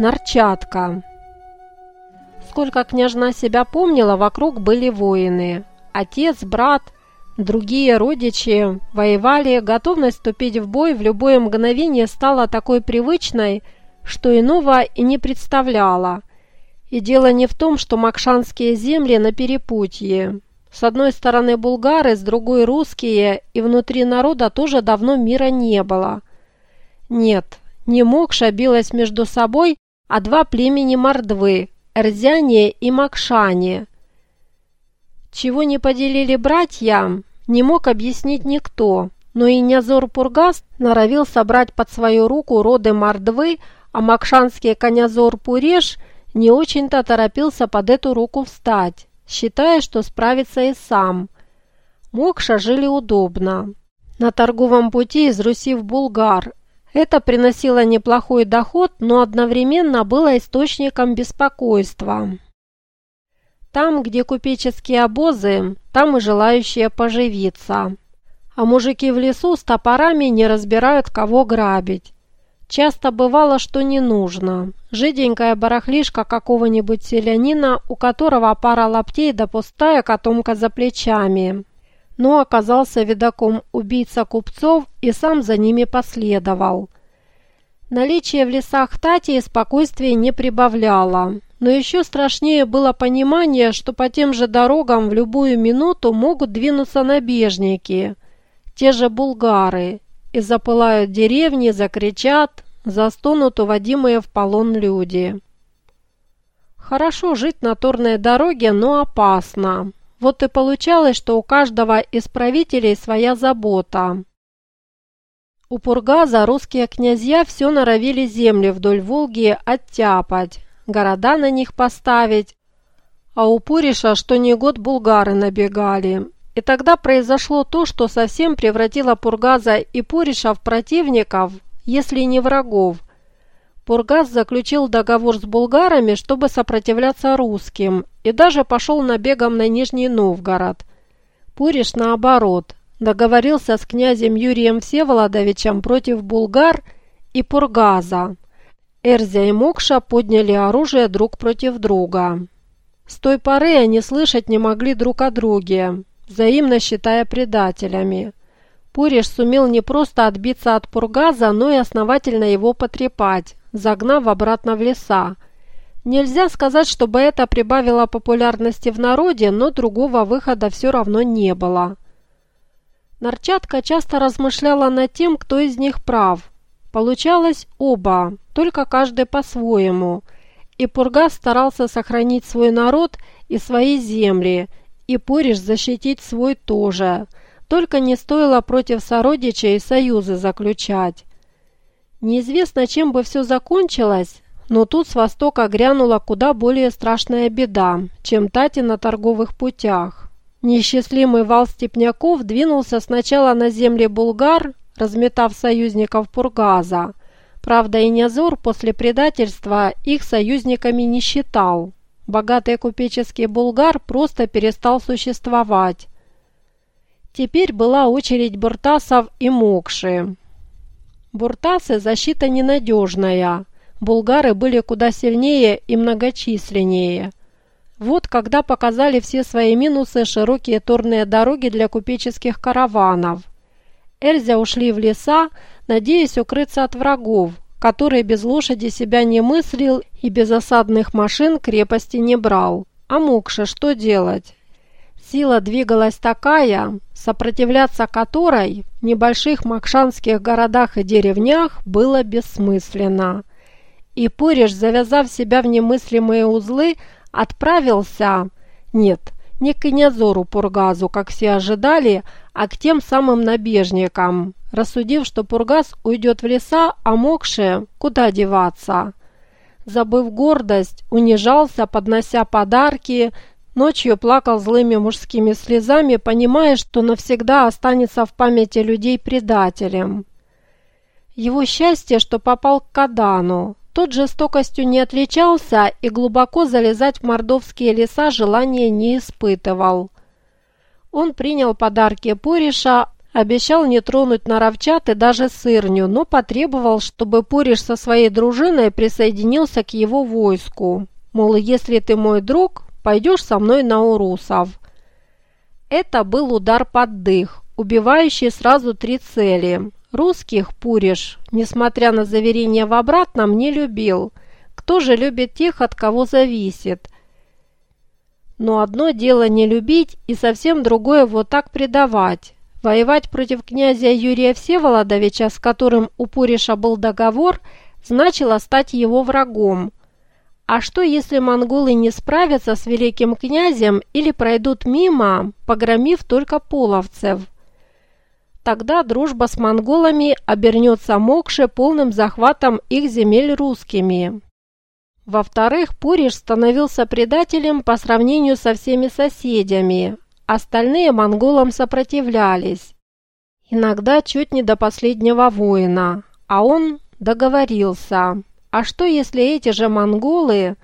Нарчатка. Сколько княжна себя помнила, вокруг были воины. Отец, брат, другие родичи воевали, готовность вступить в бой в любое мгновение стала такой привычной, что иного и не представляла. И дело не в том, что макшанские земли на перепутье. С одной стороны булгары, с другой русские, и внутри народа тоже давно мира не было. Нет, не Мокша билась между собой, а два племени Мордвы – Эрзяне и Макшане. Чего не поделили братья, не мог объяснить никто, но и Нязор Пургас норовил собрать под свою руку роды Мордвы, а макшанский конязор Пуреш не очень-то торопился под эту руку встать, считая, что справится и сам. Мокша жили удобно. На торговом пути из Руси в Булгар это приносило неплохой доход, но одновременно было источником беспокойства. Там, где купеческие обозы, там и желающие поживиться. А мужики в лесу с топорами не разбирают, кого грабить. Часто бывало, что не нужно. Жиденькая барахлишка какого-нибудь селянина, у которого пара лаптей да пустая котомка за плечами но оказался видаком убийца купцов и сам за ними последовал. Наличие в лесах Тати спокойствия не прибавляло, но еще страшнее было понимание, что по тем же дорогам в любую минуту могут двинуться набежники, те же булгары, и запылают деревни, закричат, застонут уводимые в полон люди. Хорошо жить на торной дороге, но опасно. Вот и получалось, что у каждого из правителей своя забота. У Пургаза русские князья все норовили земли вдоль Волги оттяпать, города на них поставить, а у Пуриша что ни год булгары набегали. И тогда произошло то, что совсем превратило Пургаза и Пуриша в противников, если не врагов – Пургас заключил договор с булгарами, чтобы сопротивляться русским, и даже пошел набегом на Нижний Новгород. Пуриш, наоборот, договорился с князем Юрием Всеволодовичем против булгар и Пургаза. Эрзя и Мокша подняли оружие друг против друга. С той поры они слышать не могли друг о друге, взаимно считая предателями. Пуриш сумел не просто отбиться от Пургаза, но и основательно его потрепать загнав обратно в леса. Нельзя сказать, чтобы это прибавило популярности в народе, но другого выхода все равно не было. Нарчатка часто размышляла над тем, кто из них прав. Получалось оба, только каждый по-своему. И Пургас старался сохранить свой народ и свои земли, и Пориш защитить свой тоже. Только не стоило против сородичей союзы заключать. Неизвестно, чем бы все закончилось, но тут с востока грянула куда более страшная беда, чем Тати на торговых путях. Несчастливый вал степняков двинулся сначала на земли булгар, разметав союзников Пургаза. Правда, и Нязор после предательства их союзниками не считал. Богатый купеческий булгар просто перестал существовать. Теперь была очередь буртасов и мокши. Буртасы – защита ненадежная. Булгары были куда сильнее и многочисленнее. Вот когда показали все свои минусы широкие торные дороги для купеческих караванов. Эльзя ушли в леса, надеясь укрыться от врагов, которые без лошади себя не мыслил и без осадных машин крепости не брал. А Мокша что делать? Сила двигалась такая, сопротивляться которой в небольших макшанских городах и деревнях было бессмысленно. И Пуриш, завязав себя в немыслимые узлы, отправился, нет, не к князору Пургазу, как все ожидали, а к тем самым набежникам, рассудив, что Пургаз уйдет в леса, а Мокше куда деваться. Забыв гордость, унижался, поднося подарки, Ночью плакал злыми мужскими слезами, понимая, что навсегда останется в памяти людей предателем. Его счастье, что попал к Кадану. Тот жестокостью не отличался и глубоко залезать в мордовские леса желания не испытывал. Он принял подарки Пуриша, Обещал не тронуть наровчат и даже сырню, но потребовал, чтобы Пуриш со своей дружиной присоединился к его войску. Мол, если ты мой друг, пойдешь со мной на урусов. Это был удар под дых, убивающий сразу три цели. Русских Пуриш, несмотря на заверение в обратном, не любил. Кто же любит тех, от кого зависит? Но одно дело не любить, и совсем другое вот так предавать. Воевать против князя Юрия Всеволодовича, с которым у Пуриша был договор, значило стать его врагом. А что, если монголы не справятся с великим князем или пройдут мимо, погромив только половцев? Тогда дружба с монголами обернется Мокше полным захватом их земель русскими. Во-вторых, Пуриш становился предателем по сравнению со всеми соседями, Остальные монголам сопротивлялись. Иногда чуть не до последнего воина, а он договорился. А что, если эти же монголы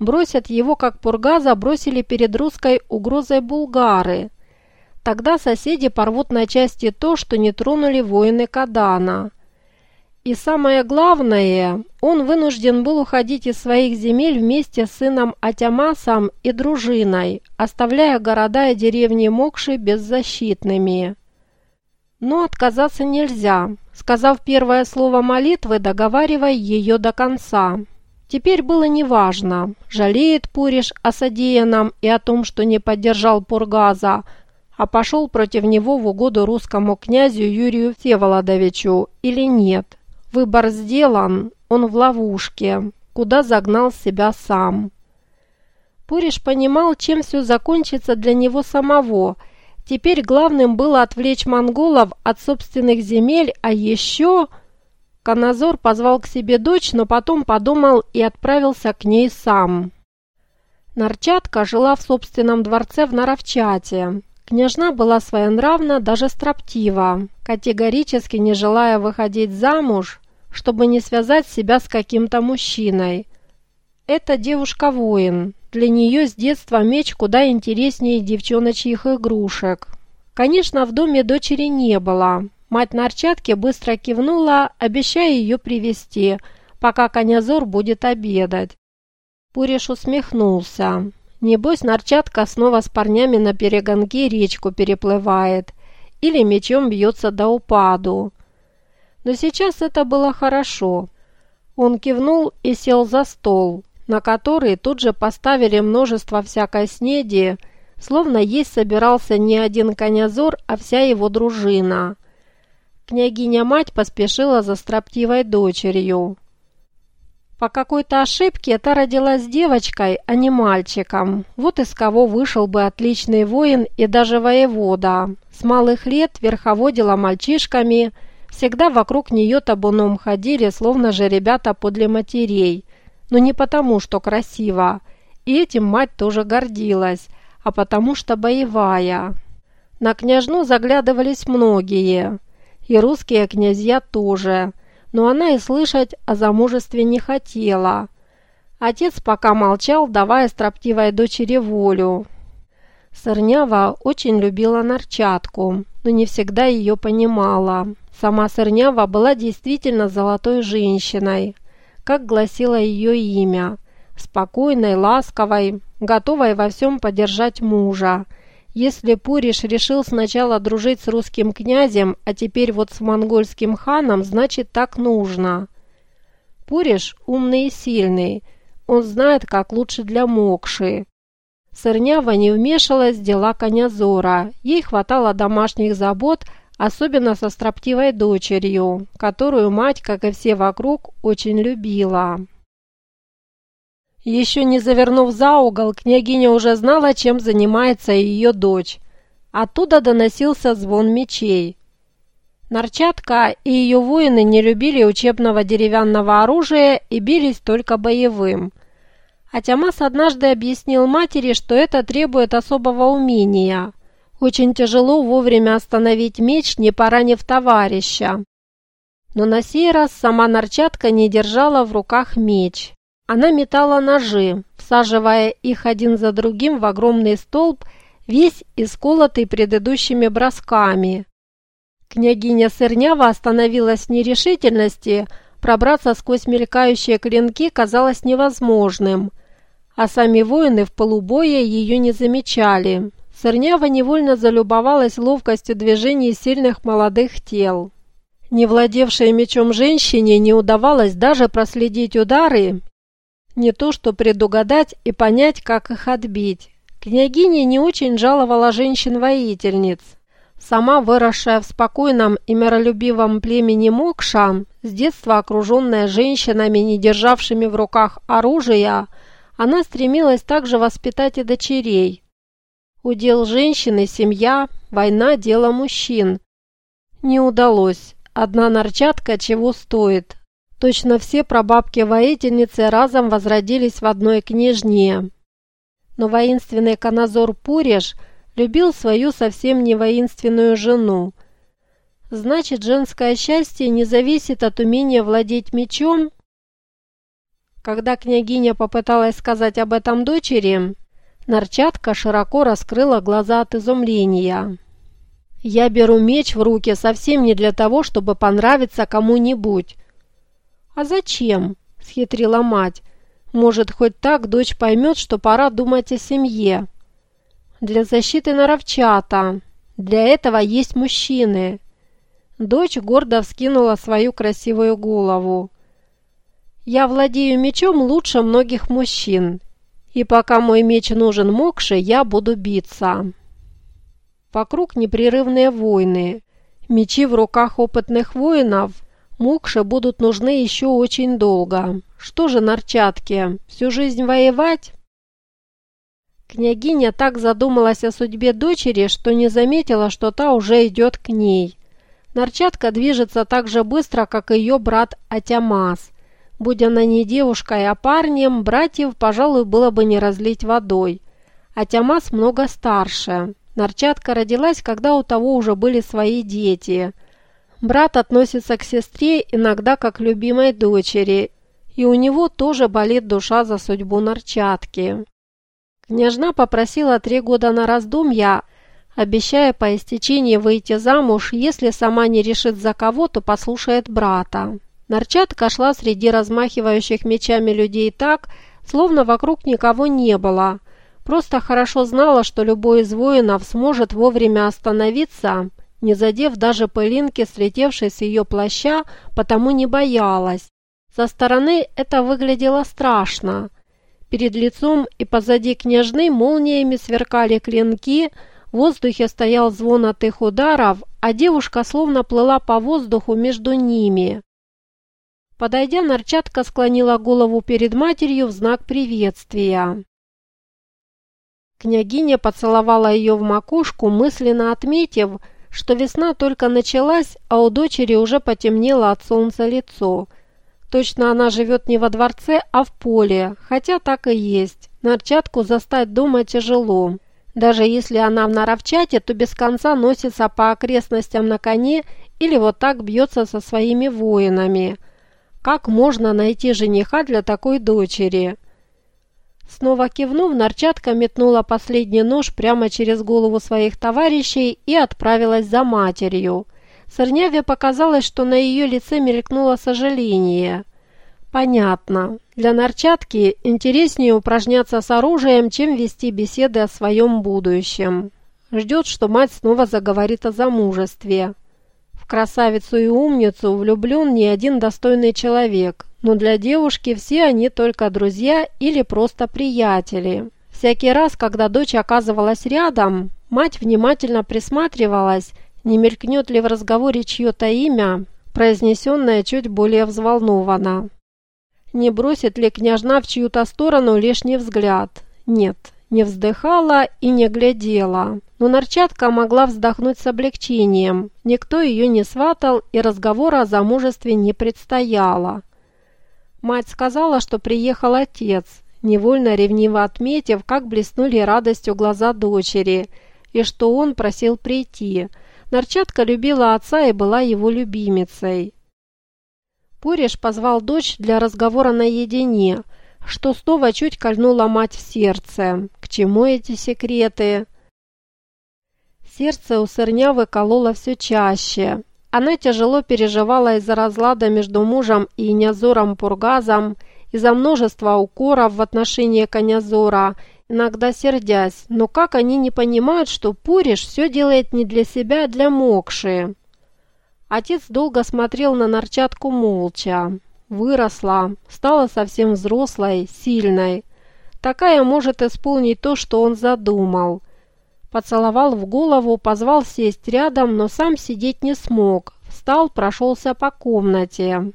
бросят его, как пурга забросили перед русской угрозой булгары? Тогда соседи порвут на части то, что не тронули воины Кадана. И самое главное, он вынужден был уходить из своих земель вместе с сыном Атямасом и дружиной, оставляя города и деревни Мокши беззащитными. Но отказаться нельзя. Сказав первое слово молитвы, договаривай ее до конца. Теперь было неважно, жалеет Пуриш о содеянном и о том, что не поддержал Пургаза, а пошел против него в угоду русскому князю Юрию Всеволодовичу или нет. Выбор сделан, он в ловушке, куда загнал себя сам. Пуриш понимал, чем все закончится для него самого. Теперь главным было отвлечь монголов от собственных земель, а еще... Каназор позвал к себе дочь, но потом подумал и отправился к ней сам. Нарчатка жила в собственном дворце в Наровчате. Княжна была своенравна, даже строптива, категорически не желая выходить замуж, чтобы не связать себя с каким-то мужчиной. Эта девушка-воин. Для нее с детства меч куда интереснее девчоночьих игрушек. Конечно, в доме дочери не было. Мать Нарчатки быстро кивнула, обещая ее привести, пока Конязор будет обедать. Пуриш усмехнулся. Небось, Нарчатка снова с парнями на перегонке речку переплывает или мечом бьется до упаду. Но сейчас это было хорошо. Он кивнул и сел за стол, на который тут же поставили множество всякой снеди, словно есть собирался не один конязор, а вся его дружина. Княгиня-мать поспешила за строптивой дочерью. По какой-то ошибке та родилась девочкой, а не мальчиком. Вот из кого вышел бы отличный воин и даже воевода. С малых лет верховодила мальчишками, всегда вокруг нее табуном ходили, словно же ребята подле матерей. Но не потому, что красиво. И этим мать тоже гордилась, а потому что боевая. На княжну заглядывались многие. И русские князья тоже – но она и слышать о замужестве не хотела. Отец пока молчал, давая строптивой дочери волю. Сырнява очень любила Нарчатку, но не всегда ее понимала. Сама Сырнява была действительно золотой женщиной, как гласило ее имя, спокойной, ласковой, готовой во всем поддержать мужа, если Пуриш решил сначала дружить с русским князем, а теперь вот с монгольским ханом, значит так нужно. Пуриш умный и сильный, он знает, как лучше для Мокши. Сырнява не вмешалась в дела Конязора, ей хватало домашних забот, особенно со строптивой дочерью, которую мать, как и все вокруг, очень любила. Еще не завернув за угол, княгиня уже знала, чем занимается ее дочь. Оттуда доносился звон мечей. Нарчатка и ее воины не любили учебного деревянного оружия и бились только боевым. Атямас однажды объяснил матери, что это требует особого умения. Очень тяжело вовремя остановить меч, не поранив товарища. Но на сей раз сама Нарчатка не держала в руках меч. Она метала ножи, всаживая их один за другим в огромный столб, весь исколотый предыдущими бросками. Княгиня Сырнява остановилась в нерешительности, пробраться сквозь мелькающие клинки казалось невозможным, а сами воины в полубое ее не замечали. Сырнява невольно залюбовалась ловкостью движений сильных молодых тел. Не владевшей мечом женщине не удавалось даже проследить удары, не то что предугадать и понять, как их отбить. Княгиня не очень жаловала женщин-воительниц. Сама выросшая в спокойном и миролюбивом племени Мокша, с детства окруженная женщинами, не державшими в руках оружия, она стремилась также воспитать и дочерей. Удел женщины – семья, война – дело мужчин. Не удалось. Одна нарчатка чего стоит. Точно все прабабки-воительницы разом возродились в одной княжне. Но воинственный каназор Пуриш любил свою совсем не воинственную жену. Значит, женское счастье не зависит от умения владеть мечом? Когда княгиня попыталась сказать об этом дочери, Нарчатка широко раскрыла глаза от изумления. Я беру меч в руки совсем не для того, чтобы понравиться кому-нибудь. А зачем? схитрила мать. Может, хоть так дочь поймет, что пора думать о семье. Для защиты наровчата. Для этого есть мужчины. Дочь гордо вскинула свою красивую голову. Я владею мечом лучше многих мужчин. И пока мой меч нужен Мокше, я буду биться. Вокруг непрерывные войны. Мечи в руках опытных воинов Мукше будут нужны еще очень долго. Что же, нарчатки, всю жизнь воевать? Княгиня так задумалась о судьбе дочери, что не заметила, что та уже идет к ней. Нарчатка движется так же быстро, как ее брат Атямас. Будь она не девушкой, а парнем, братьев, пожалуй, было бы не разлить водой. Атямас много старше. Нарчатка родилась, когда у того уже были свои дети. Брат относится к сестре иногда как к любимой дочери, и у него тоже болит душа за судьбу Нарчатки. Княжна попросила три года на раздумья, обещая по истечении выйти замуж, если сама не решит за кого, то послушает брата. Нарчатка шла среди размахивающих мечами людей так, словно вокруг никого не было – Просто хорошо знала, что любой из воинов сможет вовремя остановиться, не задев даже пылинки, слетевшей с ее плаща, потому не боялась. Со стороны это выглядело страшно. Перед лицом и позади княжны молниями сверкали клинки, в воздухе стоял звон от их ударов, а девушка словно плыла по воздуху между ними. Подойдя, Нарчатка склонила голову перед матерью в знак приветствия. Княгиня поцеловала ее в макушку, мысленно отметив, что весна только началась, а у дочери уже потемнело от солнца лицо. Точно она живет не во дворце, а в поле, хотя так и есть. Нарчатку застать дома тяжело. Даже если она в Наровчате, то без конца носится по окрестностям на коне или вот так бьется со своими воинами. Как можно найти жениха для такой дочери? Снова кивнув, Нарчатка метнула последний нож прямо через голову своих товарищей и отправилась за матерью. Сырняве показалось, что на ее лице мелькнуло сожаление. Понятно. Для Нарчатки интереснее упражняться с оружием, чем вести беседы о своем будущем. Ждет, что мать снова заговорит о замужестве. Красавицу и умницу влюблен не один достойный человек, но для девушки все они только друзья или просто приятели. Всякий раз, когда дочь оказывалась рядом, мать внимательно присматривалась, не мелькнет ли в разговоре чье-то имя, произнесенное чуть более взволнованно. Не бросит ли княжна в чью-то сторону лишний взгляд? Нет, не вздыхала и не глядела. Но Нарчатка могла вздохнуть с облегчением. Никто ее не сватал, и разговора о замужестве не предстояло. Мать сказала, что приехал отец, невольно ревниво отметив, как блеснули радостью глаза дочери, и что он просил прийти. Нарчатка любила отца и была его любимицей. Пуриш позвал дочь для разговора наедине, что снова чуть кольнула мать в сердце. К чему эти секреты? Сердце у Сырнявы кололо все чаще. Она тяжело переживала из-за разлада между мужем и Нязором Пургазом, из-за множества укоров в отношении Конязора, иногда сердясь. Но как они не понимают, что Пуриш все делает не для себя, а для Мокши? Отец долго смотрел на Нарчатку молча. Выросла, стала совсем взрослой, сильной. Такая может исполнить то, что он задумал. Поцеловал в голову, позвал сесть рядом, но сам сидеть не смог. Встал, прошелся по комнате.